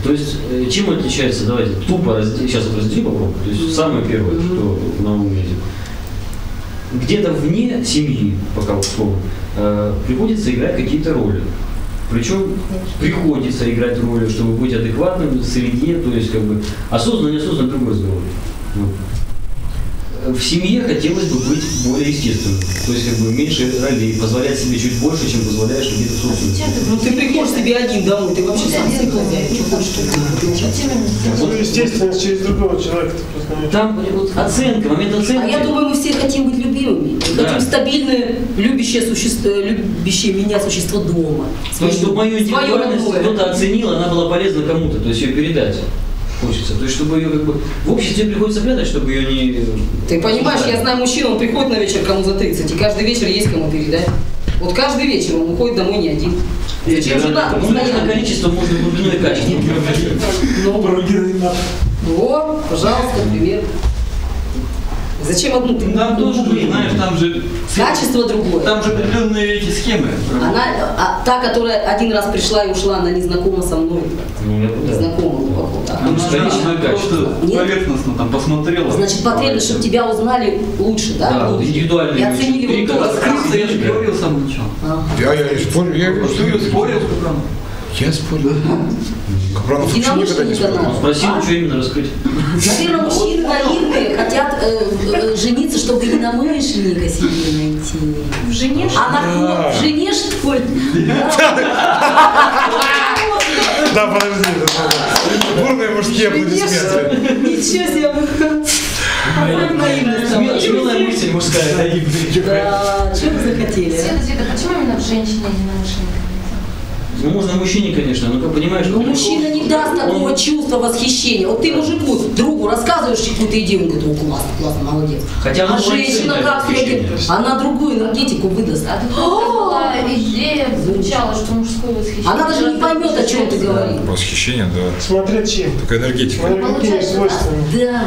То есть, э, чем отличается, давайте, тупо разделить, сейчас вот разделим попробуем. То есть, самое первое, что на ум лезет. Где-то вне семьи, пока условно, э, приходится играть какие-то роли. Причем приходится играть роли, чтобы быть адекватным в среде, то есть как бы осознанно, неосознанно другой разговор. Вот. В семье хотелось бы быть более естественным, то есть как бы меньше ролей, позволять себе чуть больше, чем позволяешь где-то в собственности. Ну ты приходишь себе один домой, ты вообще сам себе хозяин. Что хочешь, что Ну, естественно, через другого человека Там оценка, момент оценки. А я думаю, мы все хотим быть любимыми. Да. Хотим стабильное, любящее существо, любящее меня существо дома. То есть, чтобы мою индивидуальность кто-то оценил, она была полезна кому-то, то есть ее передать хочется. То есть, чтобы ее как бы в обществе приходится прятать, чтобы ее не... Ты понимаешь, я знаю мужчину, он приходит на вечер кому за 30, и каждый вечер есть кому передать. Вот каждый вечер он уходит домой не один. Зачем жена? Ну, на количество можно глубину и качество. Ну, вот, пожалуйста, пример. Зачем одну ты? Там тоже, знаешь, там же, Качество другое. там же определенные эти схемы. Она, а, та, которая один раз пришла и ушла, она не знакома со мной. Ну, я Не да. знакома глубоко. да. Она, она качество. просто Нет. поверхностно там посмотрела. Значит, потребность, чтобы тебя узнали лучше, да? Да, вот Лучше. индивидуальные И оценили вот перекрытия. то. Раскрыться, я же говорил с самого начала. Ага. Я, я не спорю, я говорю, Вот что ты спорил с Купраном? Я спорю. Капранов вообще никогда не спорил. Спросил, А? что именно раскрыть. Наверное, мужчины наивные хотят э, э, жениться, чтобы единомышленника себе найти. В жене А на в жене что ли? Да, подожди. Бурные мужские аплодисменты. Ничего себе. Смелая, мысль мужская. Да, что вы захотели? а? Света, Света, почему именно в женщине единомышленника? Ну, можно мужчине, конечно, но как понимаешь... Но мужчина не даст такого чувства восхищения. Вот ты мужику, другу рассказываешь какую-то идею, он говорит, о, классно, классно, молодец. Хотя она а женщина как она другую энергетику выдаст. А как была идея, звучала, что мужское восхищение. Она даже не поймет, о чем ты говоришь. Восхищение, да. Смотря чем. Такая энергетика. Смотря. Да,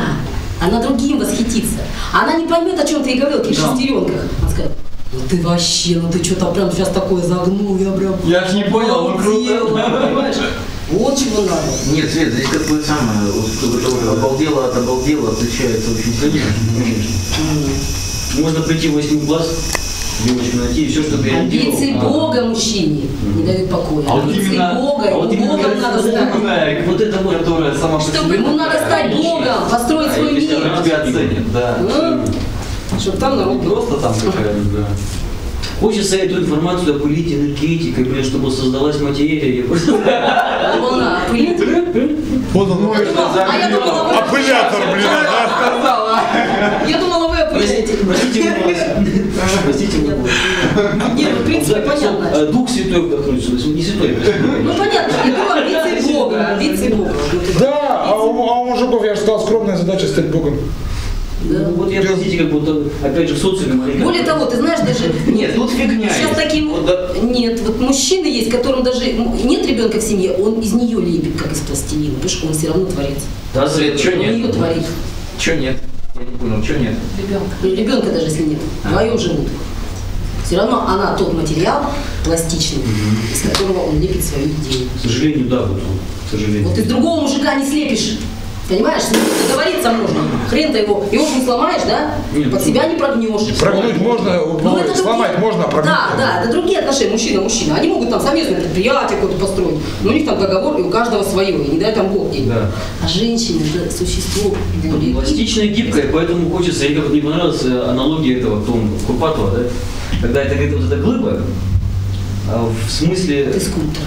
она другим восхитится. Она не поймет, о чем ты и говорил, ты шестеренках. Ну ты вообще, ну ты что-то прям сейчас такое загнул, я прям... Я ж не понял, ну круто. понимаешь? Вот чего надо. Нет, Свет, здесь такое самое, вот обалдело от обалдела отличается очень сильно. Можно прийти в 8 класс, девочку найти, и все, что бы я не делал. Амбиции а- Бога мужчине не дают покоя. А вот Амбиции именно- Бога, а вот именно Богом надо вот стать. Вот это вот. которая сама по Чтобы ему надо стать Богом, построить А свой если мир. тебя оценит, да. Чтобы там народ просто там какая-то, да. Хочется эту информацию опылить энергетикой, блин, чтобы создалась материя. Луна, пылить. Вот он, А я думала, вы- апеллятор, блин, да? я думала, вы опыляете. Простите меня. Простите меня. Нет, в принципе, понятно. А, Дух святой вдохнуть сюда. Не святой. Ну понятно, я говорю, амбиции Бога, амбиции Бога. Ну, ты- Да, стать Богом. Да. Ну, вот я, простите, как будто, опять же, в социуме. Более того, ты знаешь, даже... Нет, тут фигня Сейчас такие... Вот да- Нет, вот мужчины есть, которым даже нет ребенка в семье, он из нее лепит, как из пластилина. Потому что он все равно творец. Да, Свет, чё Он нет? ее творит. Че нет? Я не понял, что нет? Ребенка. И ребенка даже если нет, вдвоем живут. Все равно она тот материал пластичный, из которого он лепит свою идею. К сожалению, да, вот, вот, к сожалению. Вот из другого мужика не слепишь. Понимаешь, ним договориться можно. Хрен-то его. Его же не сломаешь, да? Нет, Под ну, себя не прогнешь. Прогнуть можно, Ну, это сломать другие- можно, а прогнуть Да, да, это другие отношения, мужчина-мужчина. Они могут там совместное предприятие какое-то построить, но у них там договор, и у каждого свое, и не дай там Бог ей. Да. А женщина это существо более Пластичная, гибкая, поэтому хочется, и как вот мне понравилась э, аналогия этого Том Курпатова, да? Когда это говорит вот эта глыба, а в смысле... Ты скульптор.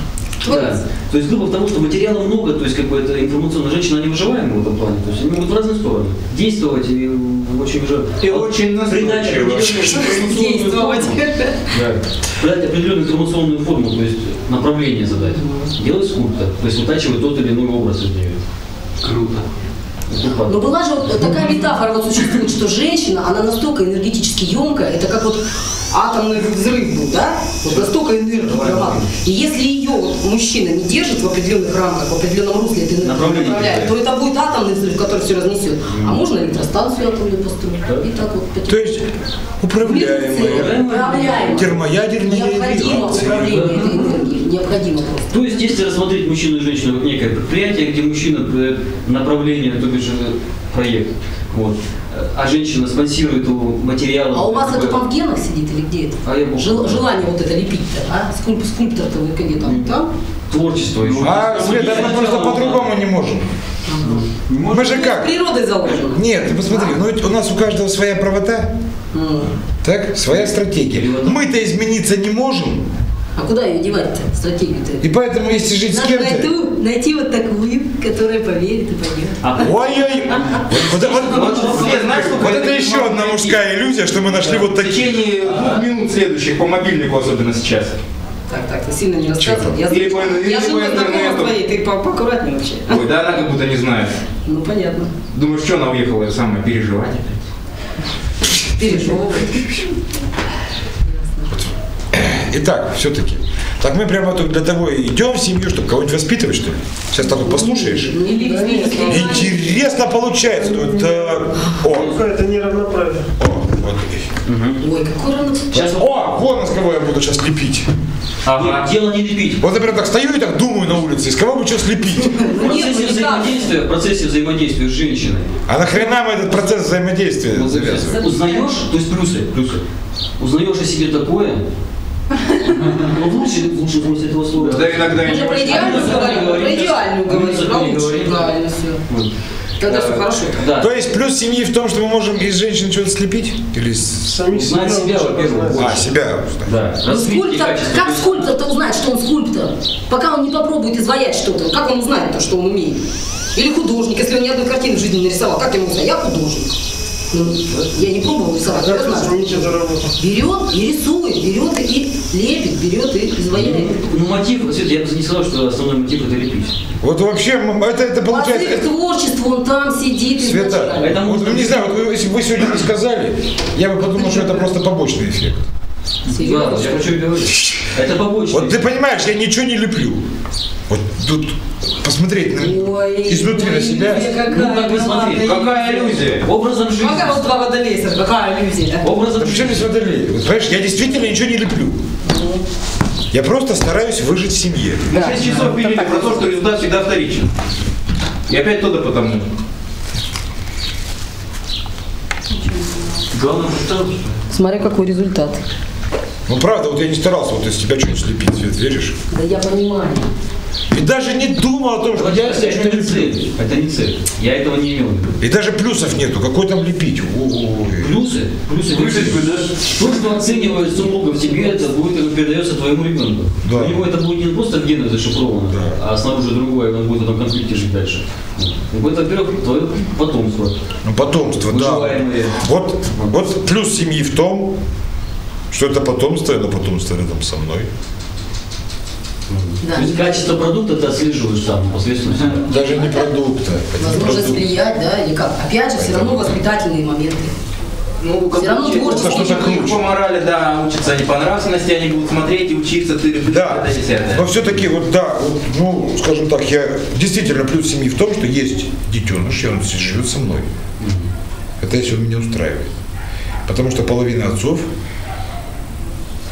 Да. То есть глыба в том, что материала много, то есть как бы это информационная женщина, она невыживаемая в этом плане. То есть они могут в разные стороны действовать и очень выживать. И очень Придать настойчиво. Действовать. Да. Дать определенную информационную форму, то есть направление задать. Делать скульптор, то есть вытачивать тот или иной образ из нее. Круто. Но была же вот такая метафора вот существует, что женщина, она настолько энергетически емкая, это как вот атомный взрыв был, да? Вот настолько энергии громадной. И если ее вот мужчина не держит в определенных рамках, в определенном русле этой энергии направляет, то это будет атомный взрыв, который все разнесет. А можно электростанцию атомную построить? И так вот. То есть управляемые Управляемая. термоядерные Необходимо реакции. управление этой энергией. Необходимо просто. То есть, если рассмотреть мужчину и женщину как некое предприятие, где мужчина э, направление, то бишь э, проект, вот, а женщина спонсирует его материалом. А у вас это там в генах сидит или где это? А я бог Жел- желание вот это лепить-то, а? Скульп- скульптор-то вы где там? Там? Творчество еще. А, Света, мы просто по-другому не можем. Мы же как? Природой заложено. Нет, ты посмотри, ну ведь у нас у каждого своя правота, М. так, своя стратегия. Мы-то измениться не можем, А куда ее девать-то, стратегию-то? и поэтому если жить с Надо кем-то... найти, вот такую, которая поверит и пойдет. А, Ой-ой, вот, вот- вот- это еще одна мужская иллюзия, что мы нашли вот В такие. течение двух минут следующих по мобильнику, особенно сейчас. Так, так, ты сильно не рассказывай. Я, Или по- или я жила знакома твоей, ты по- поаккуратнее вообще. Ой, да она как будто не знает. Ну, понятно. Думаешь, что она уехала, это самое, переживать опять? Пережевывай. Итак, все-таки. Так мы прямо тут для того и идем в семью, чтобы кого-нибудь воспитывать, что ли? Сейчас так вот послушаешь. Ну, Интересно получается. Ну, это... О, Какое-то неравноправие. о, вот. Ой, какой. Сейчас вот, О, вон из кого я буду сейчас лепить. нет, дело не лепить. Вот, например, так стою и так думаю на улице, из кого бы что слепить? В Ну, нет, процессе взаимодействия, в процессе взаимодействия с женщиной. А нахрена мы этот процесс взаимодействия Вот завязываем? Узнаешь, то есть плюсы, плюсы. Узнаешь о себе такое, ну, в лучшем, в лучшем смысле этого слова. Да иногда Мы не про идеальную говорим, говорим. про идеальную говорим, про лучшую, правильно все. Тогда все хорошо. Да. То есть плюс семьи в том, что мы можем из женщин что-то слепить? Или. Сами Знать себя, во-первых. А, себя. Да. Скульптор, как скульптор-то узнать, что он скульптор? Пока он не попробует изваять что-то, как он узнает то, что он умеет? Или художник, если он ни одной картины в жизни не нарисовал, как я могу знать? Я художник. Ну, я не пробовал рисовать, работу? Берет и рисует, берет и лепит, берет и изваяет. Ну, мотив, я бы не сказал, что основной мотив это лепить. Вот вообще, это, это Позыв получается... творчеству, он там сидит Света, изначально. Это вот, можно не знаю, вот вы- если бы вы сегодня не сказали, я бы подумал, что это просто побочный эффект. Да, Серьезно? я хочу говорить. Это побочный. Вот ты понимаешь, я ничего не люблю. Вот тут посмотреть на- Ой, изнутри на себя. какая, Ну, как вы смотрите, Какая иллюзия? Образом жизни. Пока вот два водолейца, какая иллюзия. Образом Да причем здесь водолей? Вот, понимаешь, я действительно ничего не люблю. Я просто стараюсь выжить в семье. Мы 6 часов пилили про то, что результат всегда вторичен. И опять то да потому. Главное, что Смотри, какой результат. Ну правда, вот я не старался вот из тебя что-нибудь слепить, Свет, веришь? Да я понимаю. И даже не думал о том, что я себя это что-то не цель. Это не цель. Я этого не имел в виду. И даже плюсов нету. Какой там лепить? Ой. Плюсы, плюсы, плюсы. да? То, что оценивает супруга в тебе, это будет передается твоему ребенку. Да. У него это будет не просто в генах зашифровано, Да. а снаружи другое, он будет в этом конфликте жить дальше. Вот. Это, во-первых, твое потомство. Ну, потомство, да. Выживаемые. Вот, вот плюс семьи в том, что это потомство, и оно потомство рядом со мной. Да. То есть качество продукта ты отслеживаешь сам посредством себя. Даже не продукта. это Возможность продукт. влиять, да, или как? Опять же, все равно воспитательные моменты. Ну, как Все равно творчество что-то круче. по морали, да, учатся они по нравственности, они будут смотреть и учиться, ты Да, это десятое. но все-таки вот да, вот, ну, скажем так, я действительно плюс семьи в том, что есть детеныш, и он живет со мной. Это если он меня устраивает. Потому что половина отцов,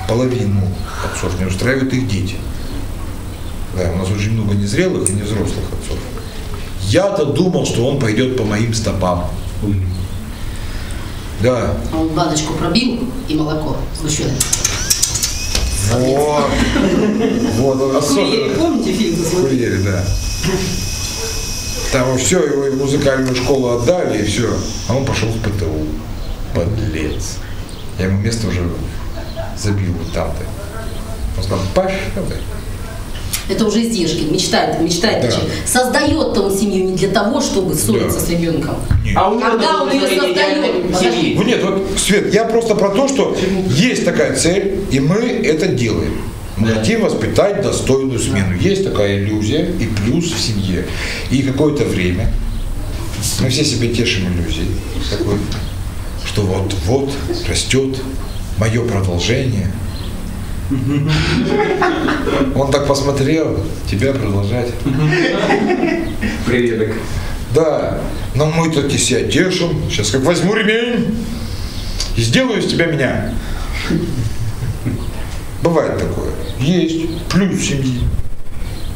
половину отцов не устраивают их дети. Да, у нас очень много незрелых и невзрослых отцов. Я-то думал, что он пойдет по моим стопам. Да, А он баночку пробил и молоко сгущенное. вот, вот, он особенно. помните фильм? Курьере, да. Там все, его в музыкальную школу отдали, и все. А он пошел в ПТУ. Подлец. Я ему место уже забил вот там-то. Он сказал, пошел ты. Это уже издержки, мечтает, мечтает Да. Создает-то он семью не для того, чтобы ссориться Да. с ребенком. А у него Когда он ее создает? семьи. Ну нет, вот, Свет, я просто про то, что есть такая цель, и мы это делаем. Мы хотим воспитать достойную смену. Есть такая иллюзия и плюс в семье. И какое-то время мы все себе тешим иллюзией. Такой, что вот-вот растет мое продолжение. Он так посмотрел, тебя продолжать. Приветок. Да, но мы-то себя тешим. Сейчас как возьму ремень и сделаю из тебя меня. Бывает такое. Есть. Плюс семьи.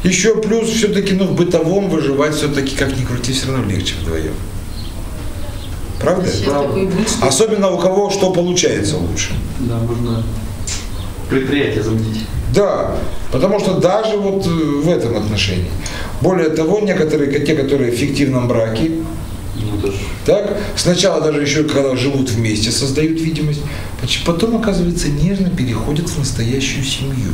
Еще плюс все-таки, ну, в бытовом выживать все-таки, как ни крути, все равно легче вдвоем. Правда? Особенно у кого что получается лучше. Да, можно предприятие замутить. Да, потому что даже вот э, в этом отношении. Более того, некоторые, те, которые в фиктивном браке, Ну. Так, сначала даже еще когда живут вместе, создают видимость, потом, оказывается, нежно переходят в настоящую семью.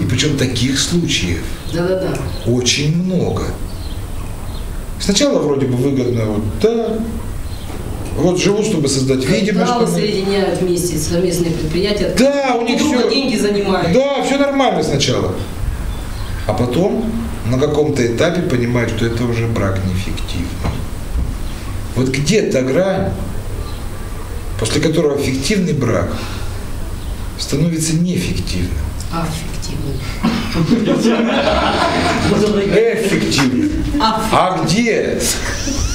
И причем таких случаев Да-да-да. очень много. Сначала вроде бы выгодно, вот да, вот живут, чтобы создать видимость. Капиталы что мы- соединяют вместе совместные предприятия. Да, у них все. деньги занимают. Да, все нормально сначала. А потом на каком-то этапе понимают, что это уже брак неэффективный. Вот где та грань, после которого фиктивный брак становится неэффективным. Аффективный. Эффективным. А где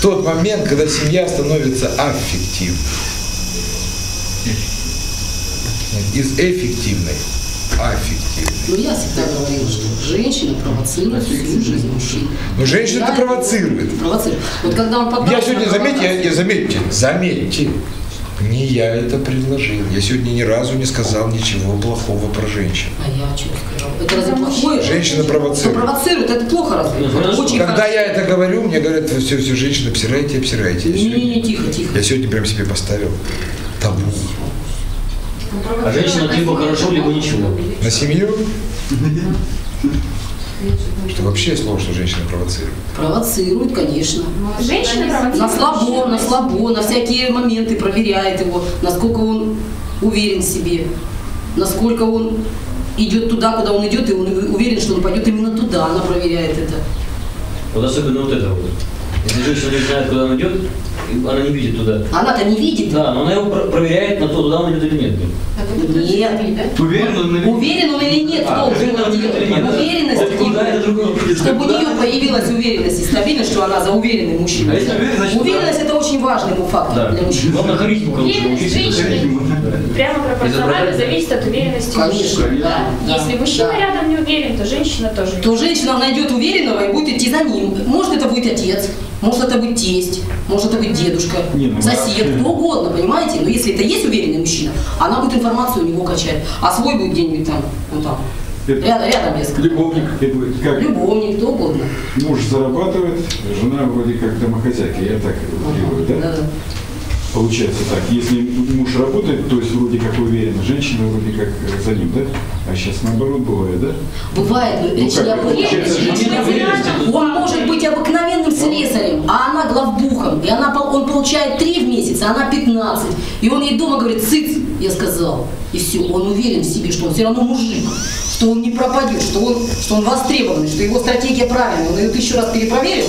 тот момент, когда семья становится аффективной? Из эффективной аффективной. Но я всегда говорила, что женщина провоцирует всю жизнь мужчин. Но женщина это Да, провоцирует. Провоцирует. Вот когда он попал... Я сегодня, заметьте, я, я- заметьте, заметьте, не я это предложил. Я сегодня ни разу не сказал ничего плохого про женщин. А я что сказала? Это разве плохое? Женщина провоцирует. провоцирует, это плохо разве? Ну, хорошо. Очень Когда хорошо. я это говорю, мне говорят, все, все, женщины, обсирайте, обсирайте. Не-не-не, тихо, тихо. я сегодня прям себе поставил табу. А женщина либо хорошо, либо ничего. На семью? Что вообще слово, что женщина провоцирует. Провоцирует, конечно. Женщины На провоцируют. слабо, на слабо, на всякие моменты проверяет его, насколько он уверен в себе, насколько он идет туда, куда он идет, и он уверен, что он пойдет именно туда, она проверяет это. Вот особенно вот это вот. Если женщина не знает, куда она идет, она не видит туда. Она-то не видит. Да, но она его про- проверяет на то, туда он идет или нет. Нет. Уверен он или Уверен он или нет, А, кто уверен он он или делает. нет, да? Уверенность Вот куда это вопрос. Чтобы у нее появилась уверенность и стабильность, что она за уверенный мужчина. А если уверен, значит, Уверенность это очень важный фактор Да. для мужчины. Главное харизму, короче, Уверенность научиться. женщины прямо пропорционально зависит от уверенности Конечно, мужчины. да, да, Если мужчина да. рядом не уверен, то женщина тоже то женщина найдет уверенного и будет идти за ним. Может это будет отец, может это быть тесть, может это быть дедушка, Не, ну сосед, вообще. кто угодно, понимаете? Но если это есть уверенный мужчина, она будет информацию у него качать, а свой будет где-нибудь там, ну там, Это- рядом, рядом несколько. Любовник, это как Любовник, кто угодно. муж зарабатывает, жена вроде как домохозяйка, я так делаю, да? Да-да. Получается так, если муж работает, то есть вроде как уверен, женщина вроде как э, за ним, да? А сейчас наоборот бывает, да? Бывает, но речь не об этом. Он может быть обыкновенным слесарем, а она главбухом. И она, он получает 3 в месяц, а она 15. И он ей дома говорит, цыц, я сказал. И все, он уверен в себе, что он все равно мужик. что он не пропадет, что он, что он востребованный, что его стратегия правильная. Он ее тысячу раз перепроверил,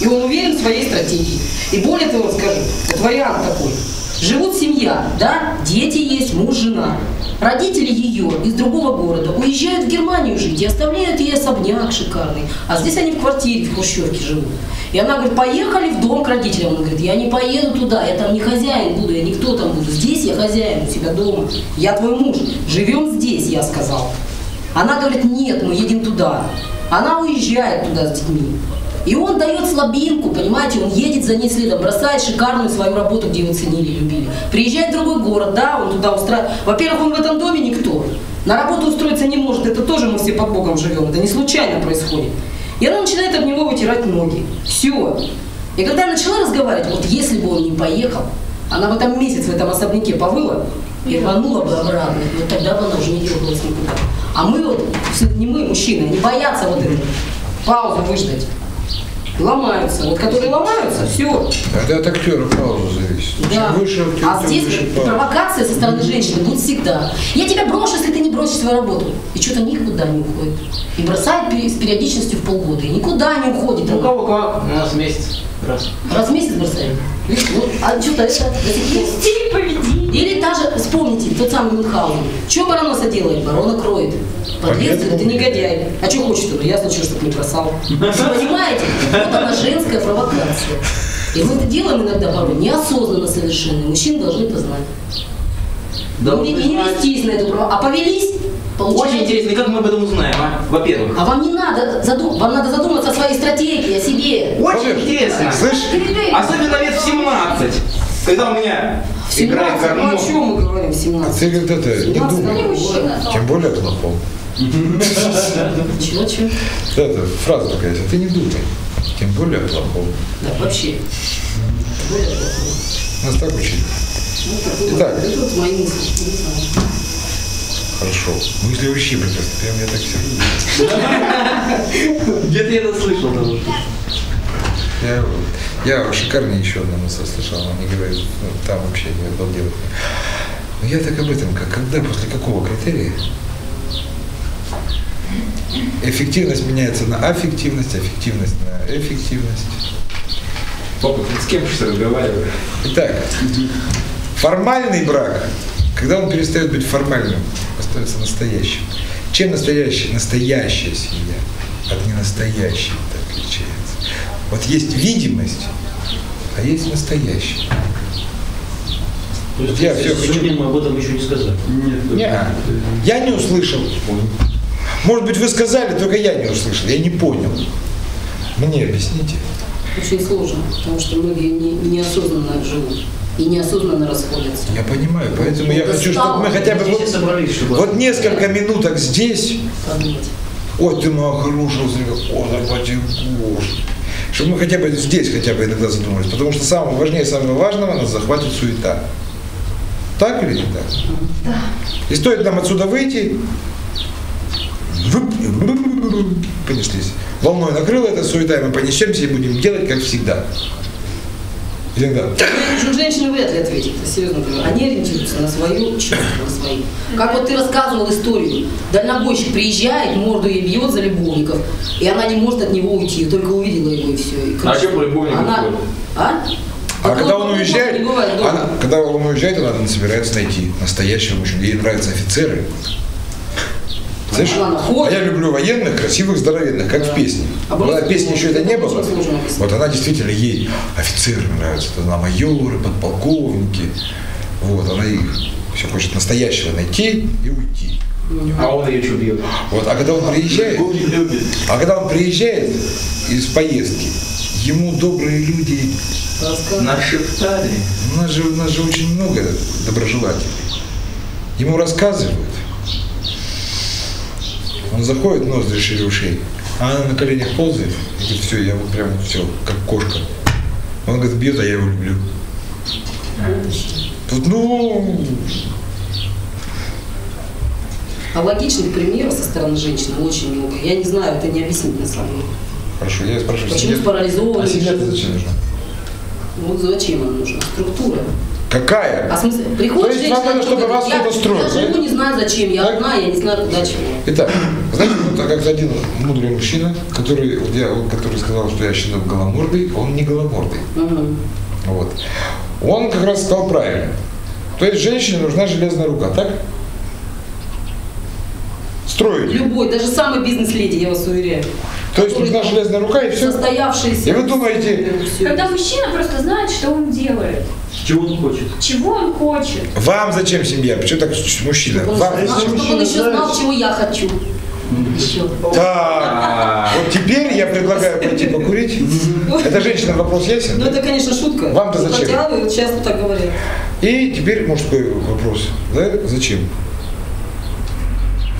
и он уверен в своей стратегии. И более того, скажу, вот вариант такой. Живут семья, да, дети есть, муж, жена. Родители ее из другого города уезжают в Германию жить и оставляют ей особняк шикарный. А здесь они в квартире, в хрущевке живут. И она говорит, поехали в дом к родителям. Он говорит, я не поеду туда, я там не хозяин буду, я никто там буду. Здесь я хозяин у себя дома. Я твой муж. Живем здесь, я сказал. Она говорит, нет, мы едем туда. Она уезжает туда с детьми. И он дает слабинку, понимаете, он едет за ней следом, бросает шикарную свою работу, где его ценили, любили. Приезжает в другой город, да, он туда устраивает. Во-первых, он в этом доме никто. На работу устроиться не может, это тоже мы все под Богом живем, это не случайно происходит. И она начинает об него вытирать ноги. Все. И когда я начала разговаривать, вот если бы он не поехал, она в этом месяц в этом особняке повыла и рванула бы обратно. Вот тогда бы она уже не дергалась никуда. А мы вот, не мы, мужчины, не боятся вот эту паузу выждать. Ломаются. Вот которые ломаются, все. Это от актера пауза зависит. Да. Чем выше актер, а здесь выше пауза. провокация со стороны женщины будет всегда. Я тебя брошу, если ты не бросишь свою работу. И что-то никуда не уходит. И бросает с периодичностью в полгода. И никуда не уходит. Ну, у кого как, у нас месяц. Раз. Раз в месяц бросаем. Вот, а что-то это... Стиль поведения. Или даже, вспомните, тот самый Мюнхгаузен. Что бароноса делает? Барона кроет. Подлец, Поэтому- это негодяй. А что хочет он? Ясно, что чтобы не бросал. Понимаете? Вот она женская провокация. И мы это делаем иногда порой неосознанно совершенно. Мужчины должны познать. Да, и, не вестись на эту провокацию. А повелись, получается. Очень интересно, и как мы об этом узнаем, а? Во-первых. А вам не надо, задум... вам надо задуматься о своей стратегии, о себе. Очень интересно. Слышь, Особенно лет в 17, когда у меня играет 17, ну о чем мы говорим в а 17? ты это, не 17 думай. не мужчина. Тем более плохом. Чего, чего? Это фраза такая есть, а ты не думай. Тем более плохом. Да, вообще. Более плохого. Нас так учили. Ну, Итак. Хорошо. Мысли вообще прекрасно. Прям я так сижу. Где-то я это слышал. Я, я шикарнее еще одну мысль слышал, она не говорит, ну, там вообще не обалдел. Но я так об этом, как когда, после какого критерия эффективность меняется на аффективность, аффективность на эффективность. Папа, ты с кем сейчас разговариваешь? Итак, формальный брак, когда он перестает быть формальным, остается настоящим. Чем настоящий, настоящая семья от ненастоящей отличается? Вот есть видимость, а есть настоящая. То есть, Я хочу. сегодня мы об этом еще не сказали. Нет. Не, я не услышал. Может быть, вы сказали, только я не услышал, я не понял. Мне объясните. Очень сложно, потому что многие не, неосознанно живут и неосознанно расходятся. Я понимаю, поэтому я Это хочу, чтобы мы хотя бы вот, собрались, вот несколько минуток здесь Подумать. Ой, ты моя хорошая, о, заплати Боже. Чтобы мы хотя бы здесь хотя бы иногда задумались. Потому что самое важнее самого важного нас захватит суета. Так или не так? Да. И стоит нам отсюда выйти, понеслись. Волной накрыла эта суета, и мы понесемся и будем делать, как всегда. Иногда. Ну, Женщины вряд ли ответят, серьезно говорю. Они ориентируются на свою чувство, на свои. Как вот ты рассказывал историю. Дальнобойщик приезжает, морду ей бьет за любовников, и она не может от него уйти, только увидела его и все. И А кричит. что по любовникам Она... А? А когда он уезжает, бывает она, когда он уезжает, она собирается найти настоящего мужчину. Ей нравятся офицеры. Находит. А я люблю военных, красивых, здоровенных, как в песне. А Когда просто песни еще это не было, вот она действительно ей офицеры нравятся. Это она майоры, подполковники. Вот, она их все хочет настоящего найти и уйти. А он ее что бьет? Вот, а когда он приезжает, а когда он приезжает из поездки, ему добрые люди. Нашептали. У нас же, у нас же очень много доброжелателей. Ему рассказывают. Он заходит, ноздри шире ушей, а она на коленях ползает. И говорит, все, я вот прям все, как кошка. Он говорит, бьет, а я его люблю. Тут, ну, А логичных примеров со стороны женщины очень много. Я не знаю, это не объяснить на самом деле. хорошо, я спрашиваю, Почему спарализованы а живут? зачем нужна? Вот зачем она нужна? Структура. Какая? А в смысле, То приходит есть вам женщина, надо, чтобы вас я, кто-то строил, я живу, не знаю зачем, я Так? одна, я не знаю куда чего. Итак, знаете, вот как один мудрый мужчина, который, вот я, который сказал, что я считаю голомордый, он не голомордый. Мгм. Вот. Он как раз сказал правильно. То есть женщине нужна железная рука, так? Строить. Любой, даже самый бизнес-леди, я вас уверяю. То есть нужна железная рука и все. Состоявшийся. И вы думаете. Когда мужчина просто знает, что он делает, Чего он хочет? чего он хочет. вам зачем семья? Почему так мужчина? Чтобы он Вам знал, зачем? чтобы он еще знал, чего я хочу. Еще. Так, вот теперь я предлагаю пойти покурить. Это женщина вопрос ясен? Ну это, конечно, шутка. Вам-то зачем? Хотя вот сейчас вот так говорят. И теперь мужской вопрос. Да? Зачем?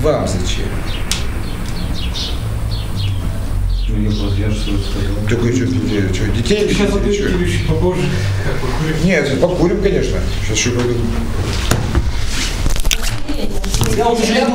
Вам зачем? Что сказал. Только что, детей, что, детей Сейчас что? чуть попозже. Как покурим. Нет, покурим, конечно. Сейчас еще пойду. Я вот